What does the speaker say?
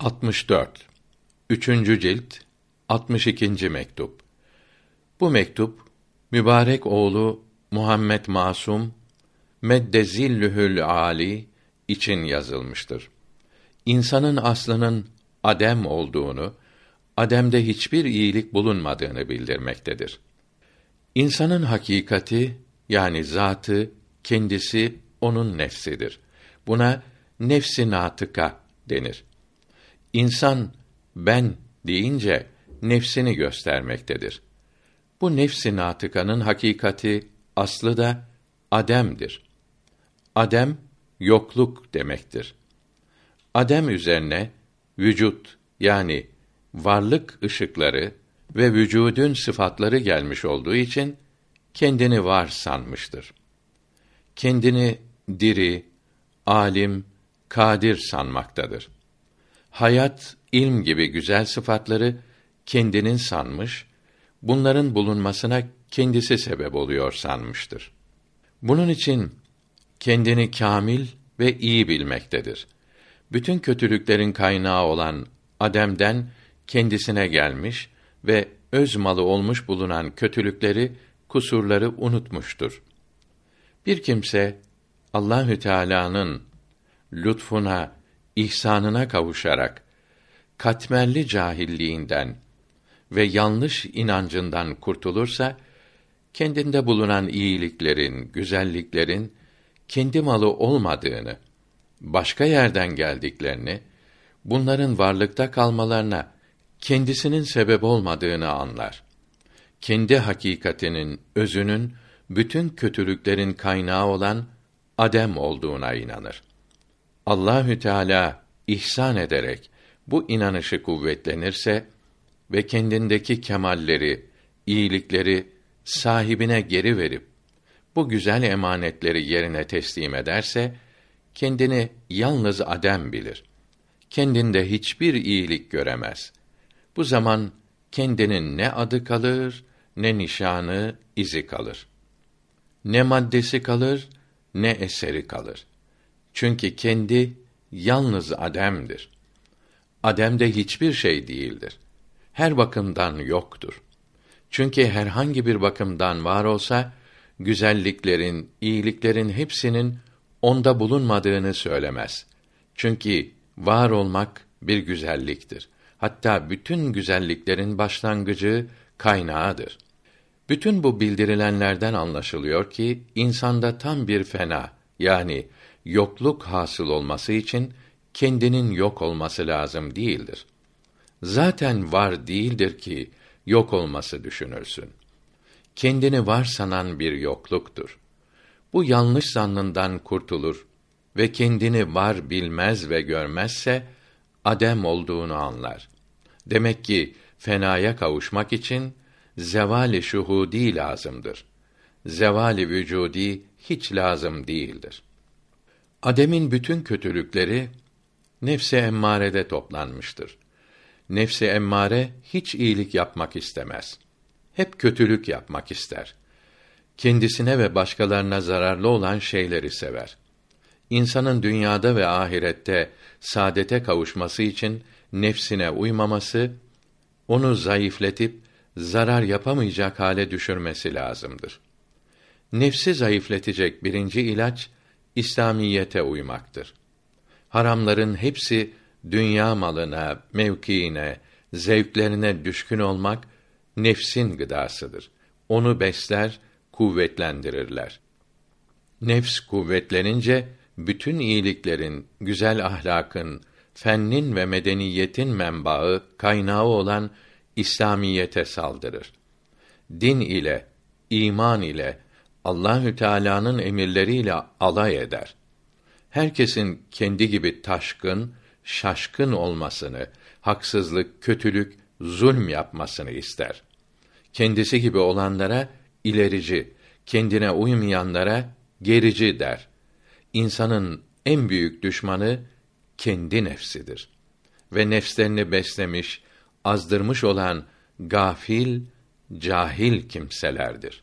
64 Üçüncü cilt 62. mektup Bu mektup mübarek oğlu Muhammed Masum Meddezillühül Ali için yazılmıştır. İnsanın aslının adem olduğunu, ademde hiçbir iyilik bulunmadığını bildirmektedir. İnsanın hakikati yani zatı, kendisi onun nefsidir. Buna nefsi natıka denir. İnsan ben deyince nefsini göstermektedir. Bu nefsi natıkanın hakikati aslı da ademdir. Adem yokluk demektir. Adem üzerine vücut yani varlık ışıkları ve vücudun sıfatları gelmiş olduğu için kendini var sanmıştır. Kendini diri, alim, kadir sanmaktadır. Hayat, ilm gibi güzel sıfatları kendinin sanmış, bunların bulunmasına kendisi sebep oluyor sanmıştır. Bunun için kendini kamil ve iyi bilmektedir. Bütün kötülüklerin kaynağı olan Adem'den kendisine gelmiş ve öz malı olmuş bulunan kötülükleri, kusurları unutmuştur. Bir kimse Allahü Teala'nın lütfuna, ihsanına kavuşarak katmerli cahilliğinden ve yanlış inancından kurtulursa kendinde bulunan iyiliklerin, güzelliklerin kendi malı olmadığını, başka yerden geldiklerini, bunların varlıkta kalmalarına kendisinin sebep olmadığını anlar. Kendi hakikatinin, özünün bütün kötülüklerin kaynağı olan adem olduğuna inanır. Allahü Teala ihsan ederek bu inanışı kuvvetlenirse ve kendindeki kemalleri, iyilikleri sahibine geri verip bu güzel emanetleri yerine teslim ederse kendini yalnız adem bilir. Kendinde hiçbir iyilik göremez. Bu zaman kendinin ne adı kalır, ne nişanı, izi kalır. Ne maddesi kalır, ne eseri kalır. Çünkü kendi yalnız ademdir. Ademde hiçbir şey değildir. Her bakımdan yoktur. Çünkü herhangi bir bakımdan var olsa güzelliklerin, iyiliklerin hepsinin onda bulunmadığını söylemez. Çünkü var olmak bir güzelliktir. Hatta bütün güzelliklerin başlangıcı, kaynağıdır. Bütün bu bildirilenlerden anlaşılıyor ki insanda tam bir fena yani yokluk hasıl olması için kendinin yok olması lazım değildir. Zaten var değildir ki yok olması düşünülsün. Kendini var sanan bir yokluktur. Bu yanlış zannından kurtulur ve kendini var bilmez ve görmezse adem olduğunu anlar. Demek ki fenaya kavuşmak için zevali şuhudi lazımdır. Zevali vücudi hiç lazım değildir. Adem'in bütün kötülükleri nefse emmarede toplanmıştır. Nefse emmare hiç iyilik yapmak istemez. Hep kötülük yapmak ister. Kendisine ve başkalarına zararlı olan şeyleri sever. İnsanın dünyada ve ahirette saadete kavuşması için nefsine uymaması, onu zayıfletip zarar yapamayacak hale düşürmesi lazımdır. Nefsi zayıfletecek birinci ilaç İslamiyete uymaktır. Haramların hepsi dünya malına, mevkiine, zevklerine düşkün olmak nefsin gıdasıdır. Onu besler, kuvvetlendirirler. Nefs kuvvetlenince bütün iyiliklerin, güzel ahlakın, fennin ve medeniyetin menbaı, kaynağı olan İslamiyete saldırır. Din ile, iman ile, Allahü Teala'nın emirleriyle alay eder. Herkesin kendi gibi taşkın, şaşkın olmasını, haksızlık, kötülük, zulm yapmasını ister. Kendisi gibi olanlara ilerici, kendine uymayanlara gerici der. İnsanın en büyük düşmanı kendi nefsidir. Ve nefslerini beslemiş, azdırmış olan gafil, cahil kimselerdir.